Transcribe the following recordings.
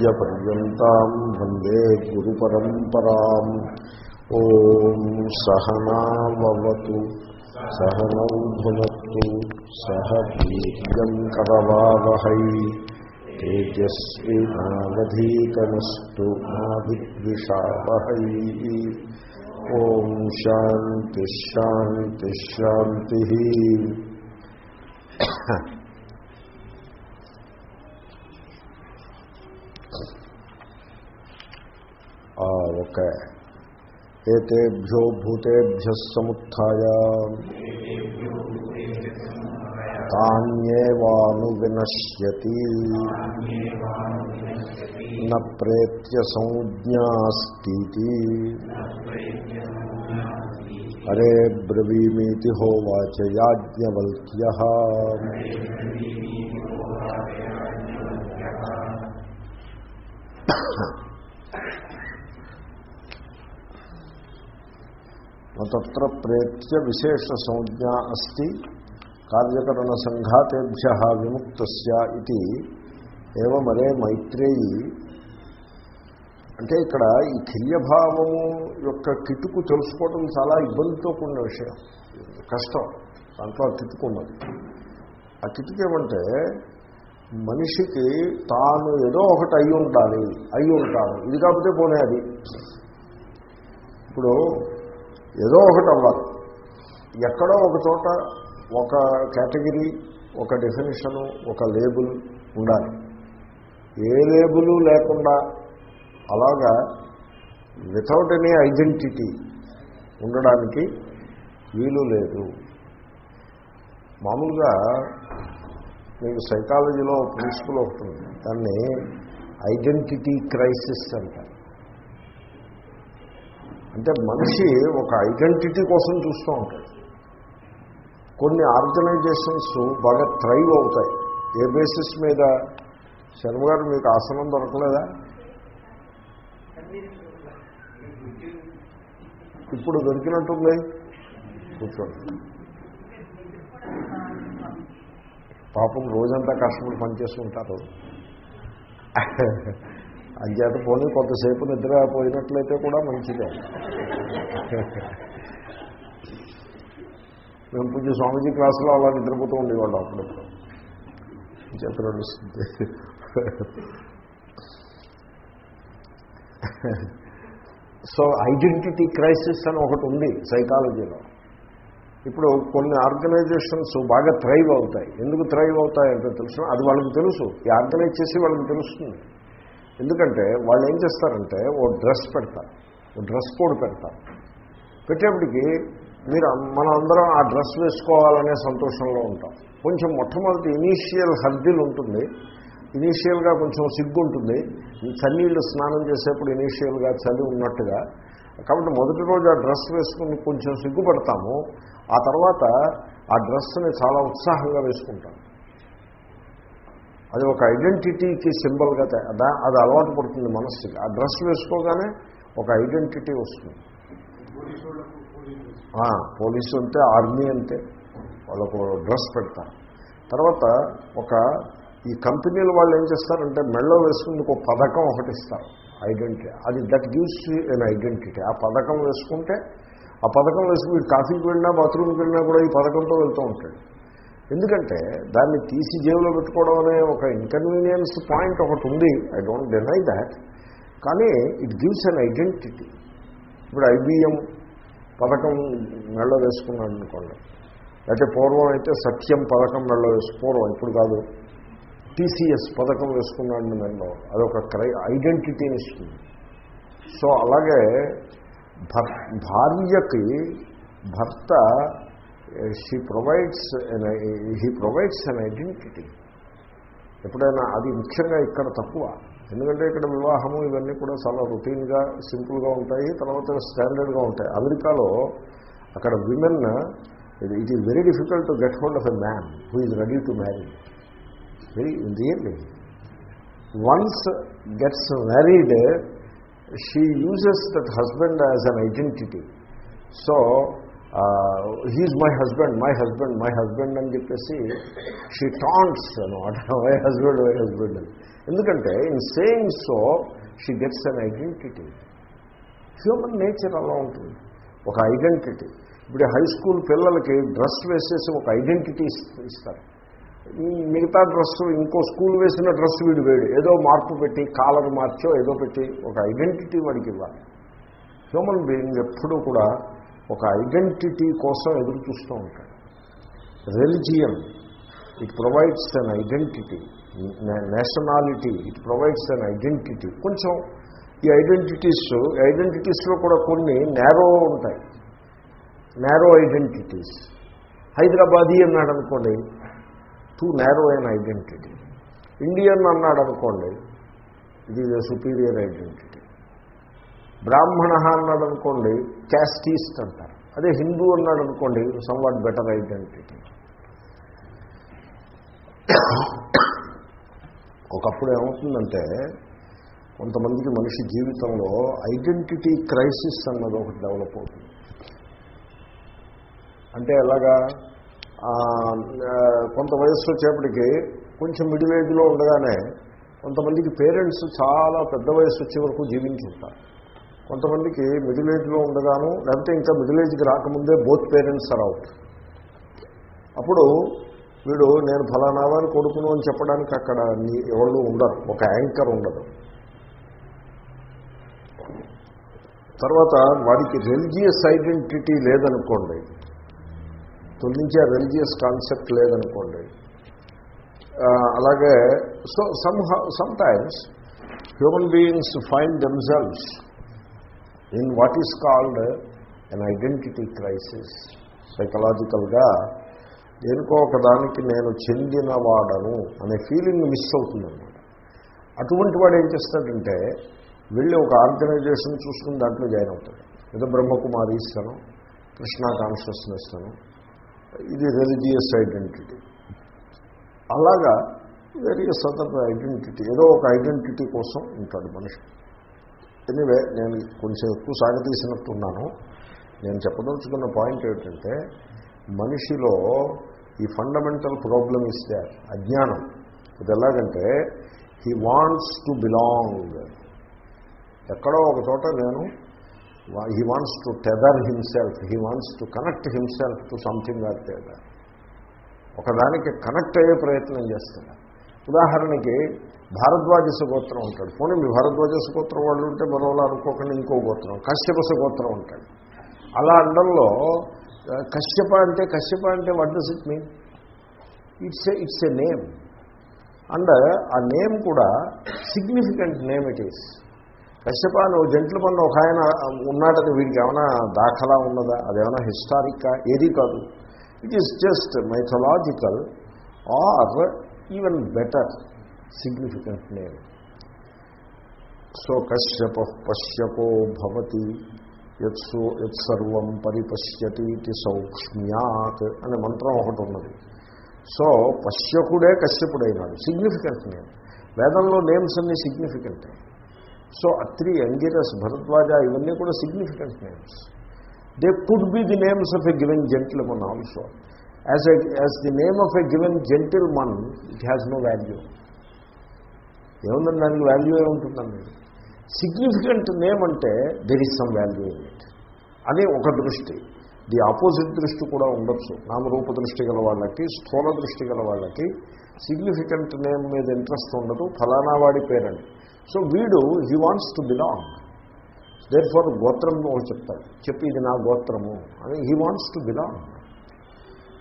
ఆచార్యపర్యంతం వందే గురు పరంపరా ఓం సహనావతు సహనౌనత్తు సహ వీర్యం కరవావహై తేజస్వినావధీతమస్తు మా విద్విషావహై ఓం శాంతిశాంతిశాంతి आवक भूतेभ्य समुत्थाय तान्येवानुविनश्यति। न प्रेत्य संज्ञास्तीति अरे ब्रवीमीति होवाच याज्ञवल्य బ్రవీమీతి ప్రేత్య విశేష సంజ్ఞా అస్తి. కార్యకరణ సంఘాతేభ్య విముక్త ఇది. ఏమరే మైత్రేయి. అంటే ఇక్కడ ఈ కిల్యభావము యొక్క కిటుకు తెలుసుకోవడం చాలా ఇబ్బందితో కూడిన విషయం. కష్టం. దాంట్లో ఆ కిటుకు ఉన్నది. ఆ కిటుకు ఏమంటే మనిషికి తాను ఏదో ఒకటి అయి ఉండాలి. అయి ఉంటాను. ఇది కాకపోతే పోనే అది. ఇప్పుడు ఏదో ఒకటి అవ్వాలి. ఎక్కడో ఒక చోట ఒక కేటగిరీ ఒక డెఫినేషను ఒక లేబుల్ ఉండాలి. ఏ లేబులు లేకుండా అలాగా వితౌట్ ఎనీ ఐడెంటిటీ ఉండడానికి వీలు లేదు. మామూలుగా మీకు సైకాలజీలో ప్రిన్సిపల్ ఒకటి ఉంది. దాన్ని ఐడెంటిటీ క్రైసిస్ అంటారు. అంటే మనిషి ఒక ఐడెంటిటీ కోసం చూస్తూ ఉంటాడు. కొన్ని ఆర్గనైజేషన్స్ బాగా థ్రైవ్ అవుతాయి. ఏ బేసిస్ మీద? శర్మ గారు మీకు ఆసనం దొరకలేదా? ఇప్పుడు దొరికినట్టుంది. కూర్చోండి. పాపం రోజంతా కష్టపడి పనిచేస్తుంటారు అంచేత పోనీ కొంతసేపు నిద్ర పోయినట్లయితే కూడా మంచిదే. మేము పూజ స్వామీజీ క్లాసులో అలా నిద్రపోతూ ఉండేవాళ్ళం అప్పుడప్పుడు చేత నడుస్తుంది సో ఐడెంటిటీ క్రైసిస్ అని ఒకటి ఉంది సైకాలజీలో. ఇప్పుడు కొన్ని ఆర్గనైజేషన్స్ బాగా థ్రైవ్ అవుతాయి. ఎందుకు థ్రైవ్ అవుతాయంటే తెలుసు? అది వాళ్ళకి తెలుసు. ఈ ఆర్గనైజ్ చేసి వాళ్ళకి తెలుస్తుంది. ఎందుకంటే వాళ్ళు ఏం చేస్తారంటే ఓ డ్రెస్ పెడతారు. ఓ డ్రెస్ కోడ్ పెడతారు. పెట్టేప్పటికీ మీరు మనం అందరం ఆ డ్రెస్ వేసుకోవాలనే సంతోషంలో ఉంటాం. కొంచెం మొట్టమొదటి ఇనీషియల్ హర్దిల్ ఉంటుంది. ఇనీషియల్గా కొంచెం సిగ్గు ఉంటుంది చన్నీళ్ళు స్నానం చేసేప్పుడు ఇనీషియల్గా చలి ఉన్నట్టుగా. కాబట్టి మొదటి రోజు ఆ డ్రెస్ వేసుకుని కొంచెం సిగ్గుపడతాము. ఆ తర్వాత ఆ డ్రెస్ని చాలా ఉత్సాహంగా వేసుకుంటాం. అది ఒక ఐడెంటిటీకి సింబల్గా అది అలవాటు పడుతుంది మనస్సుకి. ఆ డ్రెస్ వేసుకోగానే ఒక ఐడెంటిటీ వస్తుంది. పోలీసు అంటే ఆర్మీ అంతే వాళ్ళకు డ్రెస్ పెడతారు. తర్వాత ఒక ఈ కంపెనీల వాళ్ళు ఏం చేస్తారంటే మెళ్ళో వేసుకుని ఒక పథకం ఒకటి ఇస్తారు. ఐడెంటిటీ అది దట్ గివ్స్ ఎన్ ఐడెంటిటీ. ఆ పథకం వేసుకుంటే ఆ పథకం వేసుకుని కాఫీకి వెళ్ళినా బాత్రూమ్కి వెళ్ళినా కూడా ఈ పథకంతో వెళ్తూ ఉంటాడు. ఎందుకంటే దాన్ని తీసి జేబులో పెట్టుకోవడం అనే ఒక ఇన్కన్వీనియన్స్ పాయింట్ ఒకటి ఉంది. ఐ డోంట్ డినై దాట్ కానీ ఇట్ గివ్స్ అన్ ఐడెంటిటీ ఇప్పుడు ఐబిఎం పథకం మెళ్ళ వేసుకున్నాడు అనుకోండి. అయితే పూర్వం అయితే సత్యం పథకం మెళ్ళ వేసుకోవడం ఇప్పుడు కాదు. టీసీఎస్ పథకం వేసుకున్నాడు మెళ్ళలో అదొక క్రై ఐడెంటిటీని ఇస్తుంది. సో అలాగే భార్యకి భర్త she provides he provides an identity ఎప్పుడైనా అది ముఖ్యంగా ఇక్కడ తక్కువ. ఎందుకంటే ఇక్కడ వివాహము ఇవన్నీ కూడా చాలా రొటీన్గా సింపుల్గా ఉంటాయి. తర్వాత స్టాండర్డ్గా ఉంటాయి. అమెరికాలో అక్కడ women it is very difficult to get hold of a man who is ready to marry very really once gets married she uses that husband as an identity so he's my husband my husband my husband అని చెప్పేసి she టాంట్స్ అనమాట my husband my husband అని. ఎందుకంటే in same so she gets an identity human nature అలా ఉంటుంది. ఒక identity ఇప్పుడు high school పిల్లలకి డ్రెస్ వేసేసి ఒక ఐడెంటిటీ ఇస్తారు. మిగతా డ్రెస్ ఇంకో స్కూల్ వేసిన డ్రెస్ వీడు వేడు. ఏదో మార్పు పెట్టి కాలర్ మార్చో ఏదో పెట్టి ఒక ఐడెంటిటీ వాడికి ఇవ్వాలి. హ్యూమన్ బీయింగ్ ఎప్పుడూ కూడా ఒక ఐడెంటిటీ కోసం ఎదురు చూస్తూ ఉంటాడు. Religion it provides an identity nationality it provides an identity. కొంచెం ఈ ఐడెంటిటీస్ ఐడెంటిటీస్లో కూడా కొన్ని నేరో ఉంటాయి. Narrow identities. హైదరాబాదీ అన్నాడు అనుకోండి టూ నేరో అయిన ఐడెంటిటీ. ఇండియన్ అన్నాడు అనుకోండి ఇది సుపీరియర్ ఐడెంటిటీ. బ్రాహ్మణ అన్నాడు అనుకోండి క్యాస్టీస్ట్ అంటారు. అదే హిందూ అన్నాడు అనుకోండి సమ్వాట్ బెటర్ ఐడెంటిటీ ఒకప్పుడు ఏమవుతుందంటే కొంతమందికి మనిషి జీవితంలో ఐడెంటిటీ క్రైసిస్ అన్నది ఒకటి డెవలప్ అవుతుంది. అంటే ఎలాగా కొంత వయస్సు వచ్చేప్పటికి కొంచెం మిడిల్ ఏజ్లో ఉండగానే కొంతమందికి పేరెంట్స్ చాలా పెద్ద వయసు వచ్చే వరకు జీవించుంటారు కొంతమందికి మిడిల్ ఏజ్లో ఉండగాను లేకపోతే ఇంకా మిడిల్ ఏజ్కి రాకముందే బోత్ పేరెంట్స్ ఆర్ అవుట్ అప్పుడు వీడు నేను ఫలానా వారి కొడుకును అని చెప్పడానికి అక్కడ ఎవరు ఉండరు. ఒక యాంకర్ ఉండదు. తర్వాత వాడికి రిలీజియస్ ఐడెంటిటీ లేదనుకోండి. తొలగించే రిలీజియస్ కాన్సెప్ట్ లేదనుకోండి. అలాగే so some sometimes human beings find themselves in what is called an identity crisis సైకలాజికల్గా దేనికో ఒకదానికి నేను చెందినవాడను అనే ఫీలింగ్ మిస్ అవుతుందన్నమాట. అటువంటి వాడు ఏం చేస్తాడంటే వెళ్ళి ఒక ఆర్గనైజేషన్ చూసుకుని దాంట్లో జాయిన్ అవుతాడు. ఏదో బ్రహ్మకుమారి ఇస్తాను కృష్ణా కాన్షియస్నెస్ అను ఇది రిలీజియస్ ఐడెంటిటీ అలాగా వేరియస్ అదర్ ఐడెంటిటీ ఏదో ఒక ఐడెంటిటీ కోసం ఉంటాడు మనిషి. ఎనీవే నేను కొంచెం ఎక్కువ సాగతీసినట్టున్నాను. నేను చెప్పదలుచుకున్న పాయింట్ ఏమిటంటే మనిషిలో ఈ ఫండమెంటల్ ప్రాబ్లమ్ ఇస్తే అజ్ఞానం. ఇది ఎలాగంటే హీ వాంట్స్ టు బిలాంగ్ ఎక్కడో ఒక చోట నేను he wants to tether himself he wants to connect himself to something or tether ఒకదానికి కనెక్ట్ అయ్యే ప్రయత్నం చేస్తాడు. ఉదాహరణకి భారద్వాజ గోత్రం ఉంటాడు. పోనీ మీ భారద్వాజ గోత్రం వాళ్ళు ఉంటే మరోలా అనుకోకుండా ఇంకో గోత్రం. కశ్యపస గోత్రం ఉంటాడు. అలా అండంలో కశ్యప అంటే కశ్యప అంటే what does it mean it's a it's a name and ఆ నేమ్ కూడా significant name it is Kashyapa నువ్వు జంట్లు పన్ను ఒక ఆయన ఉన్నాడని వీడికి ఏమైనా దాఖలా ఉన్నదా? అదేమైనా హిస్టారిక్కా ఏది కాదు. It is just mythological or even better significant name so Kashyapa పశ్యపో భవతి యత్సు యత్సర్వం పరిపశ్యతి సౌక్ష్మ్యాత్ అనే మంత్రం ఒకటి ఉన్నది. సో పశ్యకుడే కశ్యపుడైనాడు. సిగ్నిఫికెంట్ నేమ్ వేదంలో నేమ్స్ అన్ని సిగ్నిఫికెంటే సో అత్రి అంగిరస్ భరద్వాజ ఇవన్నీ కూడా significant names they could be the names of a given gentleman also as a as the name of a given gentleman it has no value ఏముందండి దానికి వాల్యూ ఏముంటుందండి సిగ్నిఫికెంట్ నేమ్ అంటే there is some value in it అని ఒక దృష్టి. The opposite దృష్టి కూడా ఉండొచ్చు. నామరూప దృష్టి గల వాళ్ళకి స్థూల దృష్టి గల వాళ్ళకి సిగ్నిఫికెంట్ నేమ్ మీద ఇంట్రెస్ట్ ఉండదు. ఫలానా వాడి పేరండి. సో వీడు he wants to belong there for గోత్రం ఒకటి చెప్తాడు. చెప్పి ఇది నా గోత్రము. అని హీ వాంట్స్ టు బిలాంగ్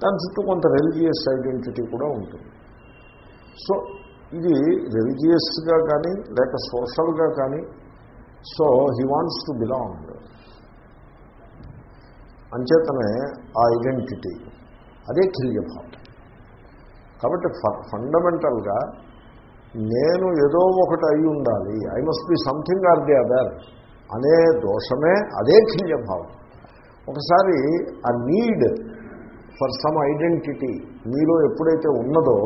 దాని చుట్టూ కొంత రిలీజియస్ ఐడెంటిటీ కూడా ఉంటుంది. సో ఇది రిలీజియస్గా కానీ లేక సోషల్గా కానీ so he wants to belong. అంచేతనే ఆ ఐడెంటిటీ అదే కిల్యభావం. కాబట్టి ఫండమెంటల్గా నేను ఏదో ఒకటి అయి ఉండాలి. I must be something or the other అనే దోషమే అదే కిల్యభావం. ఒకసారి ఆ నీడ్ ఫర్ సమ్ ఐడెంటిటీ మీలో ఎప్పుడైతే ఉన్నదో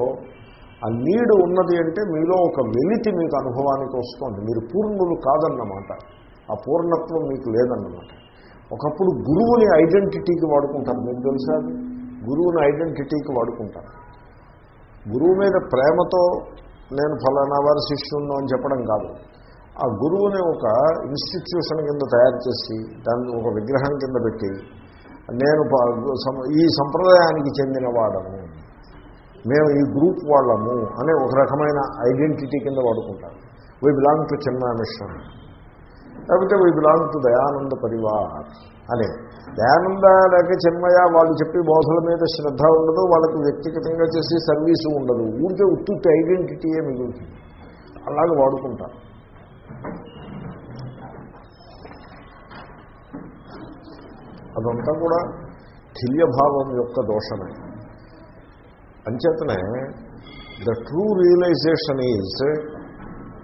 ఆ నీడు ఉన్నది అంటే మీలో ఒక వెలితి మీకు అనుభవానికి వస్తుంది. మీరు పూర్ణులు కాదన్నమాట. ఆ పూర్ణత్వం మీకు లేదన్నమాట. ఒకప్పుడు గురువుని ఐడెంటిటీకి వాడుకుంటారు. మీకు తెలుసా గురువుని ఐడెంటిటీకి వాడుకుంటారు. గురువు మీద ప్రేమతో నేను ఫలానా వారి శిష్యును అని చెప్పడం కాదు. ఆ గురువుని ఒక ఇన్స్టిట్యూషన్ కింద తయారు చేసి దాన్ని ఒక విగ్రహం కింద పెట్టి నేను ఈ సంప్రదాయానికి చెందిన వాడము మేము ఈ గ్రూప్ వాళ్ళము అనే ఒక రకమైన ఐడెంటిటీ కింద వాడుకుంటాం వీ బిలాంగ్ టు చిన్న మిషన్ లేకపోతే we belong to Dayananda Parivar అనే. దయానంద లేక చిన్మయ వాళ్ళు చెప్పి బోధల మీద శ్రద్ధ ఉండదు వాళ్ళకి వ్యక్తిగతంగా చేసి సర్వీసు ఉండదు. ఊరికే ఉత్తుట్టి ఐడెంటిటీయే మిగులుతుంది. అలాగే వాడుకుంటారు. అదంతా కూడా కిల్యభావం యొక్క దోషమే. అంచేతనే the true realisation is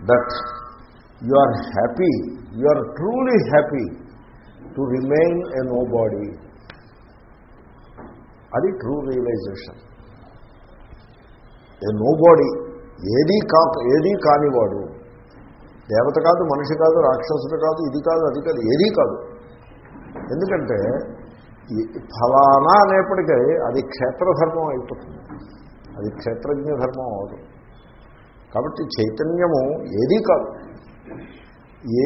that you are happy you are truly happy to remain a nobody అది true realisation a nobody ఏదీ కా ఏదీ కానివాడు దేవత కాదు మనిషి కాదు రాక్షసుడు కాదు ఇది కాదు అది కాదు ఏదీ కాదు. ఎందుకంటే ఫలానా అనేప్పటికీ అది క్షేత్రధర్మం అయిపోతుంది. అది క్షేత్రజ్ఞ ధర్మం అవదు కాబట్టి చైతన్యము ఏదీ కాదు.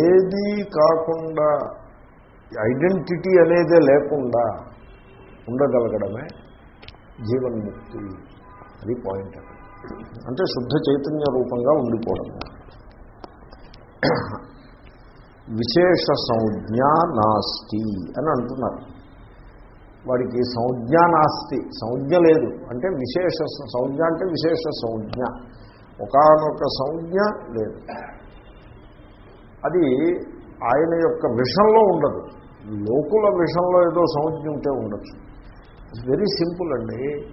ఏదీ కాకుండా ఐడెంటిటీ అనేదే లేకుండా ఉండగలగడమే జీవన్ముక్తి అది పాయింట్ అంటే శుద్ధ చైతన్య రూపంగా ఉండిపోవడం విశేష సంజ్ఞ నాస్తి అని అంటున్నారు. వాడికి సంజ్ఞ నాస్తి. సంజ్ఞ లేదు. అంటే విశేష సంజ్ఞ అంటే విశేష సంజ్ఞ. ఒకనొక సంజ్ఞ లేదు. అది ఆయన యొక్క విషంలో ఉండదు. లోకుల విషంలో ఏదో సంజ్ఞ ఉంటే ఉండొచ్చు. ఇట్స్ వెరీ సింపుల్ అండి.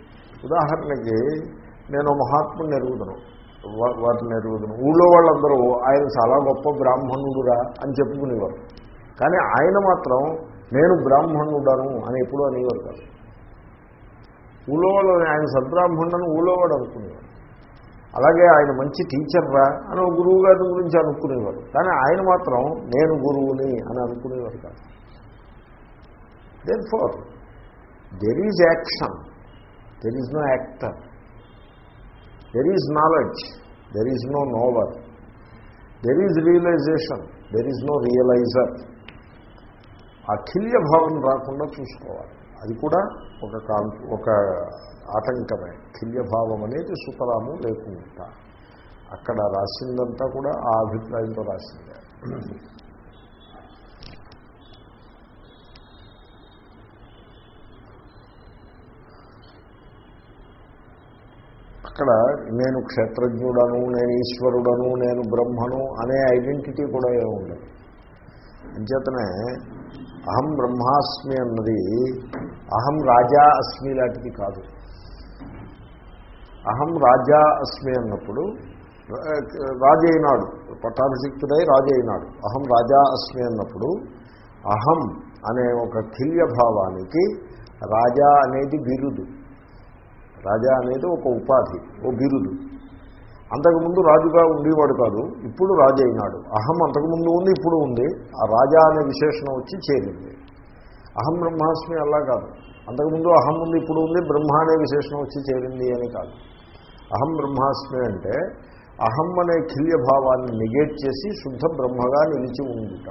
ఉదాహరణకి నేను మహాత్ముని ఎరుగుదను. వా- వాటిని ఎరుగుదను. ఊళ్ళో వాళ్ళందరూ ఆయన చాలా గొప్ప బ్రాహ్మణుడురా అని చెప్పుకునేవారు. కానీ ఆయన మాత్రం నేను బ్రాహ్మణుడను అని ఎప్పుడూ అనేవారు కాదు. ఊళ్ళో ఆయన సద్బ్రాహ్మణుడని ఊళ్ళో వాడు అనుకునేవారు. అలాగే ఆయన మంచి టీచర్రా అని ఒక గురువు గారి గురించి అనుకునేవారు. కానీ ఆయన మాత్రం నేను గురువుని అని అనుకునేవారు కాదు. Then for there is action there is no actor there is knowledge there is no knower there is realisation there is no realiser అఖిల్య భావం రాకుండా చూసుకోవాలి. అది కూడా ఒక కాన్ ఒక ఆటంకమే. భావం అనేది సుతరాము లేకుండా అక్కడ రాసిందంతా కూడా ఆ అభిప్రాయంతో రాసిందే. అక్కడ నేను క్షేత్రజ్ఞుడను నేను ఈశ్వరుడను నేను బ్రహ్మను అనే ఐడెంటిటీ కూడా ఏముండదు. అంచేతనే అహం బ్రహ్మాస్మి అన్నది అహం రాజా అస్మి లాంటిది కాదు. అహం రాజా అస్మి అన్నప్పుడు రాజు అయినాడు పట్టాభిషిక్తుడై రాజు అయినాడు. అహం రాజా అస్మి అన్నప్పుడు అహం అనే ఒక కిల్య భావానికి రాజా అనేది బిరుదు. రాజా అనేది ఒక ఉపాధి ఓ బిరుదు. అంతకుముందు రాజుగా ఉండేవాడు కాదు ఇప్పుడు రాజు అయినాడు. అహం అంతకుముందు ఉంది ఇప్పుడు ఉంది. ఆ రాజా అనే విశేషణం వచ్చి చేరింది. అహం బ్రహ్మాస్మి అలా కాదు. అంతకుముందు అహం ఉంది ఇప్పుడు ఉంది బ్రహ్మ అనే విశేషణం వచ్చి చేరింది అని కాదు. అహం బ్రహ్మాస్మి అంటే అహం అనే కిల్య భావాన్ని నెగేట్ చేసి శుద్ధ బ్రహ్మగా నిలిచి ఉందిట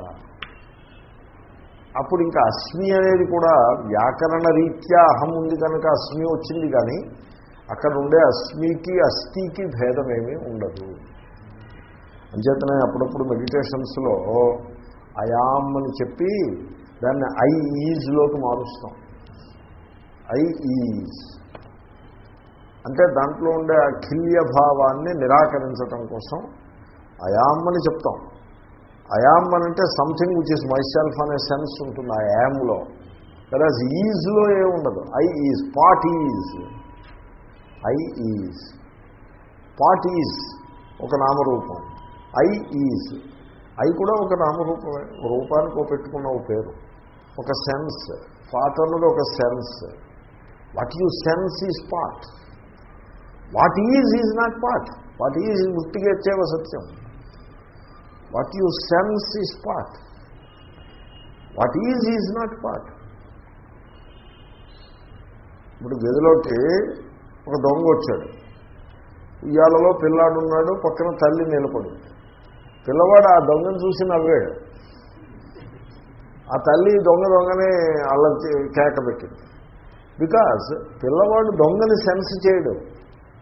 అప్పుడు ఇంకా అస్మి అనేది కూడా వ్యాకరణ రీత్యా అహం ఉంది కనుక అస్మి వచ్చింది కానీ అక్కడ ఉండే అస్మికి అస్థికి భేదమేమీ ఉండదు. అంచేతనే అప్పుడప్పుడు మెడిటేషన్స్లో అయామ్ అని చెప్పి దాన్ని ఐ ఈజ్లోకి మారుస్తాం. I is. అంటే దాంట్లో ఉండే ఆ కిల్య భావాన్ని నిరాకరించటం కోసం అయామ్ అని చెప్తాం. అయామ్ అని అంటే something which is my self అనే సెన్స్ ఉంటుంది ఆ యామ్లో. వెరాజ్ ఈజ్లో ఏముండదు I is pot is. I is. Pot is? ఒక నామరూపం. I is. ఐ కూడా ఒక నామరూపమే. ఒక రూపానికి ఒక పెట్టుకున్న ఒక పేరు. ఒక సెన్స్. పాట్ అన్నది ఒక sense. What you sense is pot what is is not pot what is ఉట్టిగా వచ్చేవ సత్యం. What you sense is pot what is is not pot ఇప్పుడు గదిలోకి ఒక దొంగ వచ్చాడు. ఉయ్యాలలో పిల్లాడు ఉన్నాడు పక్కన తల్లి నిలబడి పిల్లవాడు ఆ దొంగను చూసి నవ్వాడు. ఆ తల్లి దొంగ దొంగనే అల్ల కేక పెట్టింది. బికాజ్ పిల్లవాడు దొంగని సెన్స్ చేయడు.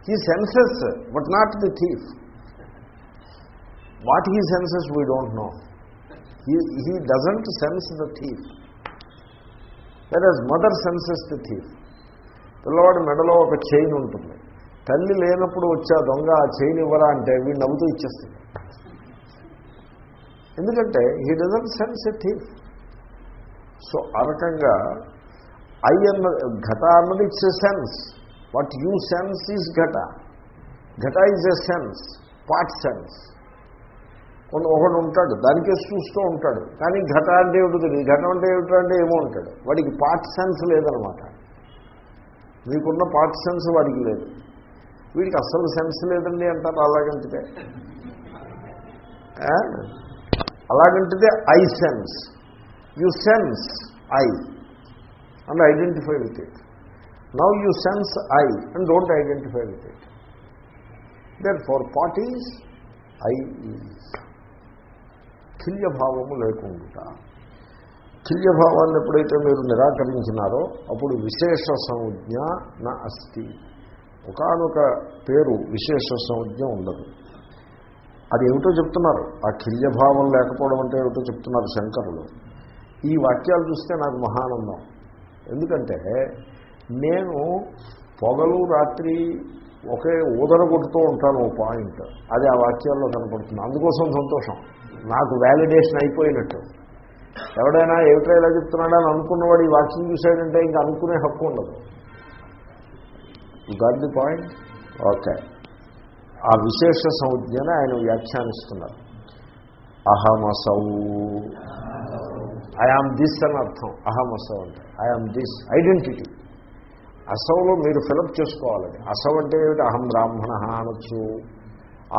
He senses but not the thief what he senses we don't know he he doesn't sense the thief that is mother senses the thief పిల్లవాడి మెడలో ఒక చైన్ ఉంటుంది. తల్లి లేనప్పుడు వచ్చే దొంగ ఆ చైన్ ఇవ్వరా అంటే వీడు నవ్వుతూ ఇచ్చేస్తుంది ఎందుకంటే he doesn't sense a thief so ఆ రకంగా ఐ అన్న ఘట అన్నది it's a sense what you sense is ఘట. ఘట is a sense part sense కొన్ని ఒకడు ఉంటాడు దానికే చూస్తూ ఉంటాడు. కానీ ఘట అంటే ఏమిటి తెలియదు. ఘటం అంటే ఏమిటంటే అంటే ఏమో ఉంటాడు వాడికి పార్ట్ సెన్స్ లేదనమాట మీకున్న పార్ట్ సెన్స్ వాడికి లేదు. వీడికి అస్సలు సెన్స్ లేదండి అంటారు అలాగంటిదే. అలాగంటిదే I sense. You sense I. And identify with it. Now you sense I and don't identify with it. Then far parties I is కిల్యభావము లేకుండా కిల్యభావాన్ని ఎప్పుడైతే మీరు నిరాకరించినారో అప్పుడు విశేష సంజ్ఞ నా అస్తి. ఒకనొక పేరు విశేష సంజ్ఞ ఉండదు. అది ఏమిటో చెప్తున్నారు. ఆ కిల్యభావం లేకపోవడం అంటే ఏమిటో చెప్తున్నారు శంకరులు. ఈ వాక్యాలు చూస్తే నాకు మహానందం. ఎందుకంటే నేను పొగలు రాత్రి ఒకే ఊదర కొడుతూ ఉంటాను ఓ పాయింట్. అది ఆ వాక్యాల్లో కనపడుతుంది. అందుకోసం సంతోషం. నాకు వ్యాలిడేషన్ అయిపోయినట్టు. ఎవడైనా ఏమిటో ఇలా చెప్తున్నాడా అని అనుకున్నవాడు ఈ వాక్యం చూశాడంటే ఇంకా అనుకునే హక్కు ఉండదు. గాట్ ది పాయింట్ ఓకే ఆ విశేష సంజ్ఞను ఆయన వ్యాఖ్యానిస్తున్నారు. అహమసౌ. ఐఆమ్ దిస్ అని అర్థం. అహమసౌ అంటే ఐఆమ్ దిస్ ఐడెంటిటీ అసౌలో మీరు ఫిలప్ చేసుకోవాలని అసౌ అంటే ఏమిటి? అహం బ్రాహ్మణ అనొచ్చు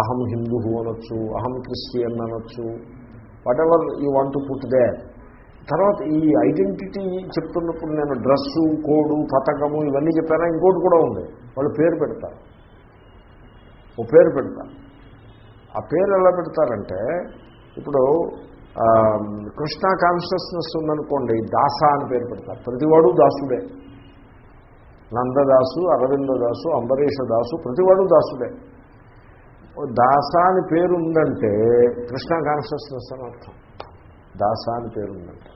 అహం హిందూ అనొచ్చు అహం క్రిస్టియన్ అనొచ్చు whatever you want to put they తర్వాత ఈ ఐడెంటిటీ చెప్తున్నప్పుడు నేను డ్రెస్సు కోడు పథకము ఇవన్నీ చెప్పానా? ఇంకోటి కూడా ఉంది. వాళ్ళు పేరు పెడతారు. ఓ పేరు పెడతారు. ఆ పేరు ఎలా పెడతారంటే ఇప్పుడు కృష్ణ కాన్షియస్నెస్ ఉందనుకోండి దాస అని పేరు పెడతారు. ప్రతివాడు దాసుడే. నందదాసు అరవిందదాసు అంబరీష దాసు ప్రతివాడు దాసుడే. దాస అని పేరు ఉందంటే కృష్ణ కాన్షియస్నెస్ అని అర్థం. దాస అని పేరుందంటే.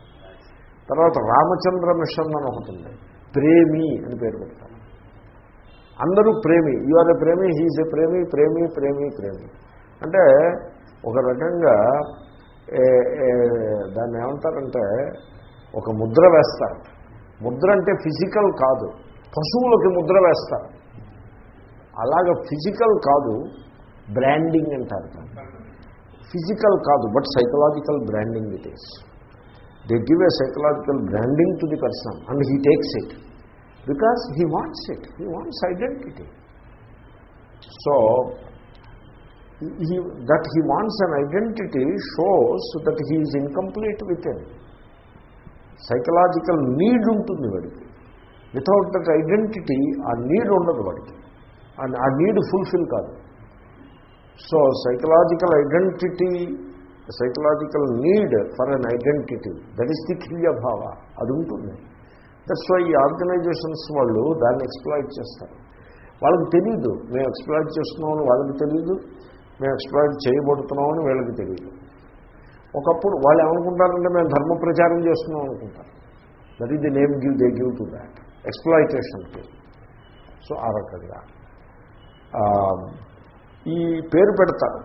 తర్వాత రామచంద్ర మిషన్ అని ఒకటి ఉంది. ప్రేమి అని పేరు పెడతారు అందరూ ప్రేమి. యు ఆర్ ఎ ప్రేమి హీజ్ ఎ ప్రేమి ప్రేమి ప్రేమి ప్రేమి. అంటే ఒక రకంగా దాన్ని ఏమంటారంటే ఒక ముద్ర వేస్తారు. ముద్ర అంటే ఫిజికల్ కాదు. పశువులకి ముద్ర వేస్తారు. అలాగ ఫిజికల్ కాదు. బ్రాండింగ్ అంటారు ఫిజికల్ కాదు but psychological branding it is they give a psychological branding to the person and he takes it because he wants it he wants identity so he, that he wants an identity shows that he is incomplete within. Psychological need ఉంటుంది వాడికి. Without that identity ఆ need ఉండదు వాడికి. ఆ- ఆ need fulfil కాదు. So psychological identity psychological need for an identity that is the భావ అది ఉంటుంది. దట్స్ వై ఈ ఆర్గనైజేషన్స్ వాళ్ళు దాన్ని ఎక్స్ప్లాయిట్ చేస్తారు. వాళ్ళకి తెలియదు మేము ఎక్స్ప్లాయిట్ చేస్తున్నామని వాళ్ళకి తెలియదు మేము ఎక్స్ప్లాయిట్ చేయబడుతున్నామని వీళ్ళకి తెలియదు ఒకప్పుడు వాళ్ళు ఏమనుకుంటారంటే మేము ధర్మ ప్రచారం చేస్తున్నాం అనుకుంటారు. That is the name give they give to that ఎక్స్ప్లాయిటేషన్కి so ఆ రకంగా. Um, ఈ పేరు పెడతారు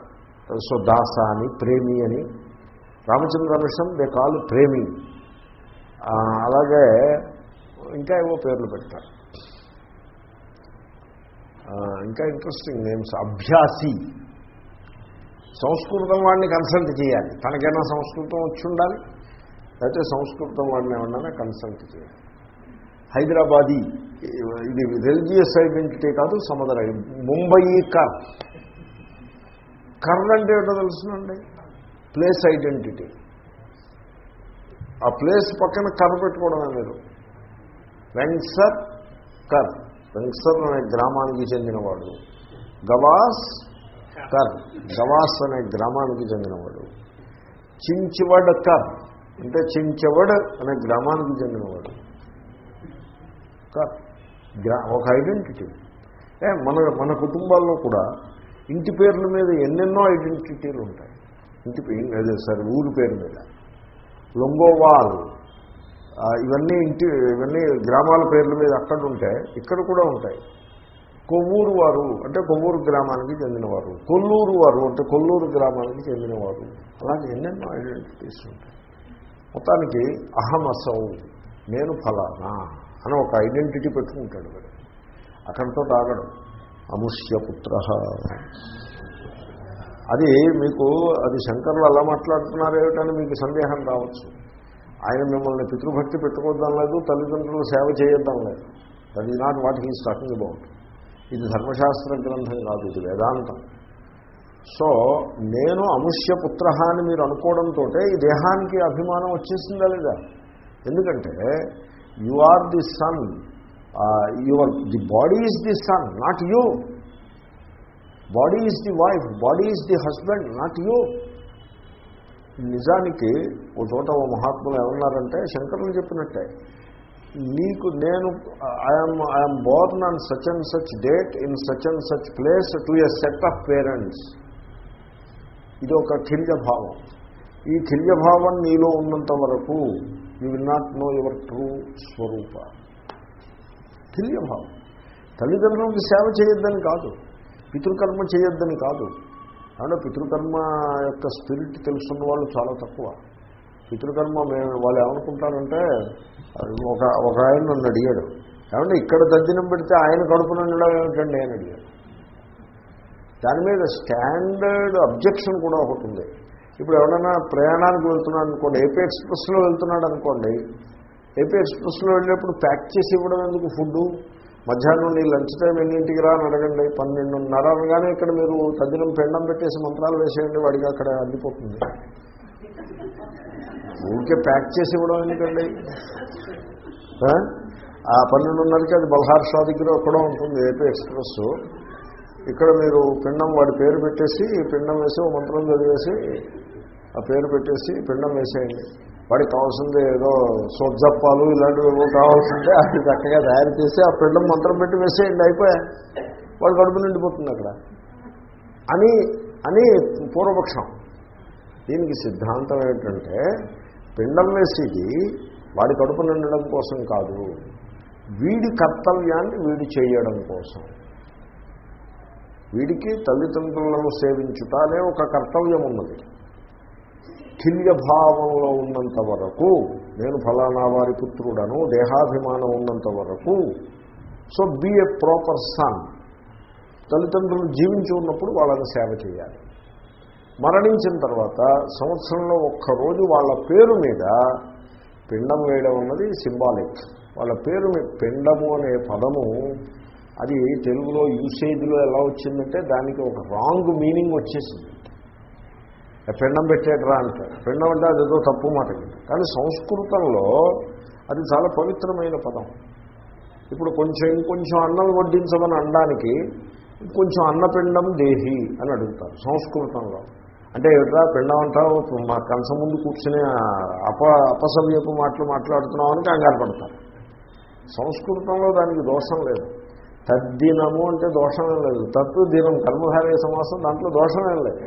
సో దాస అని ప్రేమి అని. రామచంద్ర మిషన్ దే కాలు ప్రేమి. అలాగే ఇంకా ఏవో పేర్లు పెడతారు ఇంకా ఇంట్రెస్టింగ్ నేమ్స్ అభ్యాసి. సంస్కృతం వాడిని కన్సల్ట్ చేయాలి. తనకైనా సంస్కృతం వచ్చి ఉండాలి అయితే సంస్కృతం వాడిని ఏమన్నా కన్సల్ట్ చేయాలి. హైదరాబాదీ ఇది రిలీజియస్ ఐడెంటిటీ కాదు సముద్ర ముంబై కర్. కర్ర అంటే ఏంటో తెలుసునండి? Place identity. ఆ ప్లేస్ పక్కన కర్ర పెట్టుకోవడమే మీరు. వెంక్సర్ కర్. వెంక్సర్ అనే గ్రామానికి చెందినవాడు. గవాస్ కర్. గవాస్ అనే గ్రామానికి చెందినవాడు. చించివడ్ కర్. అంటే చించవడ్ అనే గ్రామానికి చెందినవాడు. కర్. గ్రా ఒక ఐడెంటిటీ. ఏ మన మన కుటుంబాల్లో కూడా ఇంటి పేర్ల మీద ఎన్నెన్నో ఐడెంటిటీలు ఉంటాయి. ఇంటి అదే సార్ ఊరి పేరు మీద. లొంగోవాల్ ఇవన్నీ ఇంటి ఇవన్నీ గ్రామాల పేర్ల మీద అక్కడ ఉంటాయి ఇక్కడ కూడా ఉంటాయి. కొవ్వూరు వారు అంటే కొవ్వూరు గ్రామానికి చెందినవారు కొల్లూరు వారు అంటే కొల్లూరు గ్రామానికి చెందినవారు అలాగే ఎన్నెన్నో ఐడెంటిటీస్ ఉంటాయి. మొత్తానికి అహమసౌ నేను ఫలానా అని ఒక ఐడెంటిటీ పెట్టుకుంటాడు వాడు. అక్కడితో తాగడం. అముష్యపుత్ర అది మీకు అది శంకరులు అలా మాట్లాడుతున్నారు ఏమిటని మీకు సందేహం రావచ్చు. ఆయన మిమ్మల్ని పితృభక్తి పెట్టుకోవద్దాం లేదు తల్లిదండ్రులు సేవ చేయొద్దాం లేదు. That is not what he's talking about ఇది ధర్మశాస్త్ర గ్రంథం కాదు ఇది వేదాంతం. సో నేను అముష్యపుత్ర అని మీరు అనుకోవడంతో ఈ దేహానికి అభిమానం వచ్చేసిందా లేదా? ఎందుకంటే you are the son your the body is the son not you body is the wife body is the husband not you నిజానికి ఓ చోట ఓ మహాత్ములు ఏమన్నారంటే శంకరులు చెప్పినట్టే నీకు నేను I'm I'm born on such and such date in such and such place to a set of parents ఇది ఒక భావం ఈ భావం నీలో ఉన్నంత వరకు you will not know your true స్వరూప. భావం తల్లిదండ్రులకు సేవ చేయొద్దని కాదు. పితృకర్మ చేయొద్దని కాదు. అంటే పితృకర్మ యొక్క స్పిరిట్ తెలుసున్న వాళ్ళు చాలా తక్కువ. పితృకర్మ మేము వాళ్ళు ఏమనుకుంటారంటే ఒక ఒక ఆయన నన్ను అడిగాడు. ఏమంటే ఇక్కడ దద్దినం పెడితే ఆయన కడుపున ఉండడం ఏమిటండి అని అడిగాడు. దాని మీద స్టాండర్డ్ అబ్జెక్షన్ కూడా ఒకటి ఉంది. ఇప్పుడు ఎవరైనా ప్రయాణానికి వెళ్తున్నాడు అనుకోండి ఏపీ ఎక్స్ప్రెస్లో వెళ్తున్నాడు అనుకోండి ఏపీ ఎక్స్ప్రెస్లో వెళ్ళేప్పుడు ప్యాక్ చేసి ఇవ్వడం ఎందుకు ఫుడ్ మధ్యాహ్నం నీ లంచ్ టైం ఎన్నింటికి రా అని అడగండి. పన్నెండున్నర అనగానే ఇక్కడ మీరు తద్దినం పెండం పెట్టేసి మంత్రాలు వేసేయండి వాడికి అక్కడ అందిపోతుంది. ఊరికే ప్యాక్ చేసి ఇవ్వడం ఎందుకండి? ఆ? పన్నెండున్నరకి అది బల్హార్ షా దగ్గర కూడా ఉంటుంది ఏపీ ఎక్స్ప్రెస్. ఇక్కడ మీరు పిండం వాడి పేరు పెట్టేసి పిండం వేసి మంత్రం చదివేసి ఆ పేరు పెట్టేసి పిండం వేసేయండి. వాడికి కావాల్సింది ఏదో సోజప్పాలు ఇలాంటివి ఏవో కావాల్సిందే అది చక్కగా తయారు చేసి ఆ పిండం మంత్రం పెట్టి వేసేయండి అయిపోయా. వాడు కడుపు నిండిపోతుంది అక్కడ. అని అని పూర్వపక్షం. దీనికి సిద్ధాంతం ఏంటంటే పిండం వేసేది వాడి కడుపు నిండడం కోసం కాదు వీడి కర్తవ్యాన్ని వీడి చేయడం కోసం. వీడికి తల్లిదండ్రులను సేవించుట అనే ఒక కర్తవ్యం ఉన్నది. కిల్యభావంలో ఉన్నంత వరకు నేను ఫలానా వారి పుత్రుడను దేహాభిమానం ఉన్నంత వరకు so be a proper son తల్లిదండ్రులు జీవించి ఉన్నప్పుడు వాళ్ళని సేవ చేయాలి. మరణించిన తర్వాత సంవత్సరంలో ఒక్కరోజు వాళ్ళ పేరు మీద పిండం వేయడం అన్నది సింబాలిక్ వాళ్ళ పేరు మీద పిండము అనే పదము అది తెలుగులో యూసేజ్లో ఎలా వచ్చిందంటే దానికి ఒక రాంగ్ మీనింగ్ వచ్చేసింది. పిండం పెట్టేటరా అంటారు పిండం అంటే అదేదో తప్పు మాట. కానీ సంస్కృతంలో అది చాలా పవిత్రమైన పదం. ఇప్పుడు కొంచెం ఇంకొంచెం అన్నం వడ్డించమని అనడానికి కొంచెం అన్నపిండం దేహి అని అడుగుతారు సంస్కృతంలో. అంటే ఎట్లా పిండం అంటావు? మా కంచం ముందు కూర్చుని అప అపసవ్యపు మాటలు మాట్లాడుతున్నావు అని కంగారు పడతారు. సంస్కృతంలో దానికి దోషం లేదు. తద్దినము అంటే దోషమేం లేదు. తత్తు దినం కర్మధారయ సమాసం దాంట్లో దోషమేం లేదు.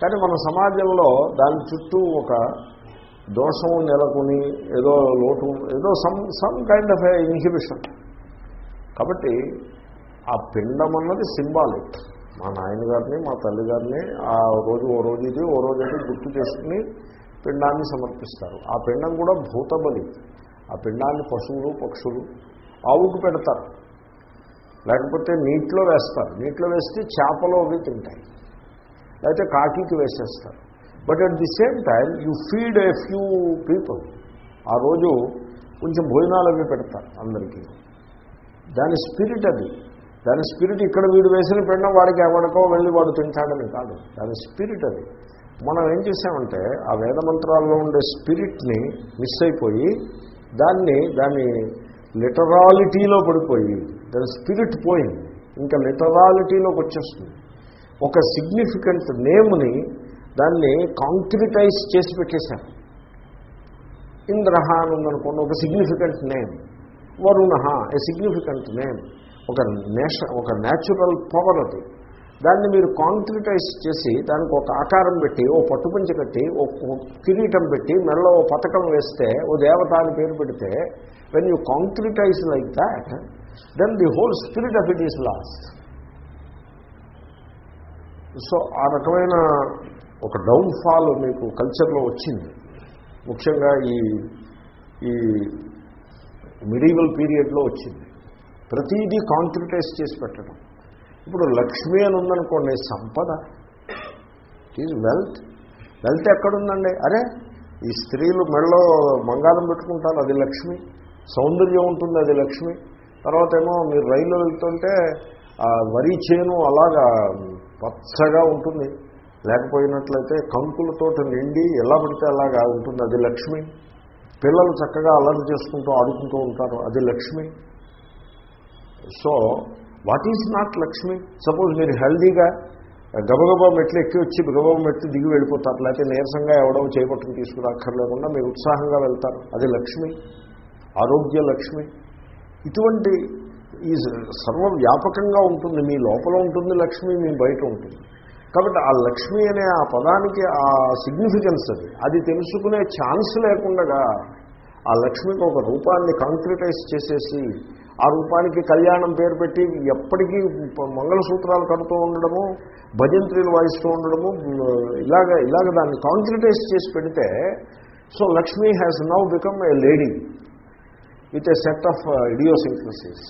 కానీ మన సమాజంలో దాని చుట్టూ ఒక దోషం నెలకొని ఏదో లోటు ఏదో some some kind of inhibition కాబట్టి ఆ పిండం అన్నది సింబాలిక్ మా నాయనగారిని మా తల్లిగారిని ఆ రోజు ఓ రోజు ఇది ఓ రోజు ఇది గుర్తు చేసుకుని పిండాన్ని సమర్పిస్తారు. ఆ పిండం కూడా భూతబలి. ఆ పిండాన్ని పశువులు పక్షులు ఆవుకు పెడతారు. లేకపోతే నీటిలో వేస్తారు. నీటిలో వేస్తే చేపలు అవి తింటాయి. లేకపోతే కాకికి వేసేస్తారు. But at the same time you feed a few people ఆ రోజు కొంచెం భోజనాలు అవి పెడతారు అందరికీ. దాని స్పిరిట్ అది. దాని స్పిరిట్ ఇక్కడ వీడు వేసిన పిండం వాడికి ఎవరికో వెళ్ళి వాడు తింటాడని కాదు. దాని స్పిరిట్ అది. మనం ఏం చేసామంటే ఆ వేద మంత్రాల్లో ఉండే స్పిరిట్ని మిస్ అయిపోయి దాన్ని దాని లిటరాలిటీలో పడిపోయి దాని స్పిరిట్ పోయింది. ఇంకా లిటరాలిటీలోకి వచ్చేస్తుంది. ఒక సిగ్నిఫికెంట్ నేమ్ని దాన్ని కాంక్రిటైజ్ చేసి పెట్టేశారు. ఇంద్ర అని ఉందనుకోండి ఒక significant name Varuna a significant name ఒక నేష ఒక న్యాచురల్ పవర్ అది. దాన్ని మీరు కాంక్రిటైజ్ చేసి దానికి ఒక ఆకారం పెట్టి ఓ పట్టుపంచి కట్టి ఓ ఓ కిరీటం పెట్టి మెడలో ఓ పథకం వేస్తే ఓ దేవత అని పేరు పెడితే when you concretise like that then the whole spirit of it is lost so ఆ రకమైన ఒక డౌన్ఫాల్ మీకు కల్చర్లో వచ్చింది. ముఖ్యంగా ఈ ఈ మిడీవల్ పీరియడ్లో వచ్చింది. ప్రతీది కాంక్రిటైజ్ చేసి పెట్టడం. ఇప్పుడు లక్ష్మి అని ఉందనుకోండి సంపద. ఈజ్ వెల్త్ వెల్త్ ఎక్కడుందండి? అరే ఈ స్త్రీలు మెడలో మంగారం పెట్టుకుంటారు అది లక్ష్మి. సౌందర్యం ఉంటుంది అది లక్ష్మి. తర్వాత ఏమో మీరు రైల్లో వెళ్తుంటే ఆ వరి చేను అలాగా పచ్చగా ఉంటుంది. లేకపోయినట్లయితే కంకులతోటి నిండి ఎలా పడితే అలాగా ఉంటుంది. అది లక్ష్మి. పిల్లలు చక్కగా అల్లరి చేసుకుంటూ ఆడుకుంటూ ఉంటారు. అది Lakshmi. So what is not Lakshmi? Suppose మీరు హెల్దీగా గబగబా మెట్లు ఎక్కి వచ్చి గబగబా మెట్లు దిగి వెళ్ళిపోతారు. లేకపోతే నీరసంగా ఎవడో చేపట్టుకుని తీసుకురాక్కర్లేకుండా మీరు ఉత్సాహంగా వెళ్తారు. అది లక్ష్మి. ఆరోగ్య లక్ష్మి. ఇటువంటి ఈ సర్వవ్యాపకంగా ఉంటుంది. మీ లోపల ఉంటుంది లక్ష్మి మీ బయట ఉంటుంది. కాబట్టి ఆ లక్ష్మి అనే ఆ పదానికి ఆ సిగ్నిఫికెన్స్ అది. అది తెలుసుకునే ఛాన్స్ లేకుండా ఆ లక్ష్మికి ఒక రూపాన్ని కాంక్రిటైజ్ చేసేసి ఆ రూపానికి కళ్యాణం పేరు పెట్టి ఎప్పటికీ మంగళసూత్రాలు కడుతూ ఉండడము భజంత్రీలు వాయిస్తూ ఉండడము ఇలాగ ఇలాగ దాన్ని కాంక్రిటైజ్ చేసి పెడితే so Lakshmi has now become a lady with a set of idiosyncrasies